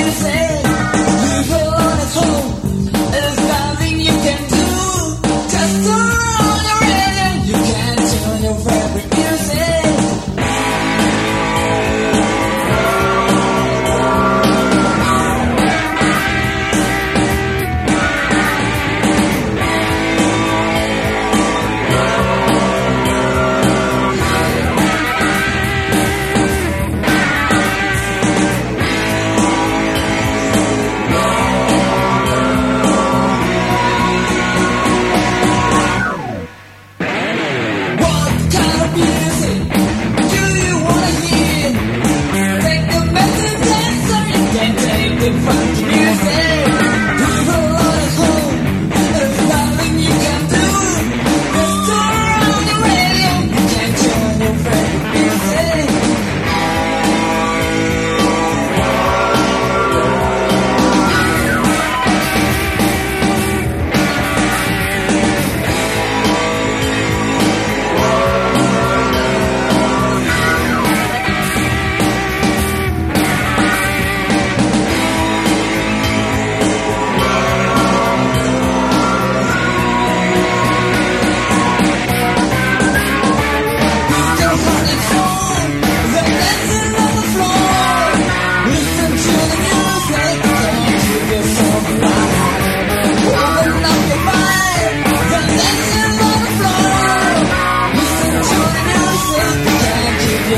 you say.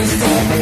stop.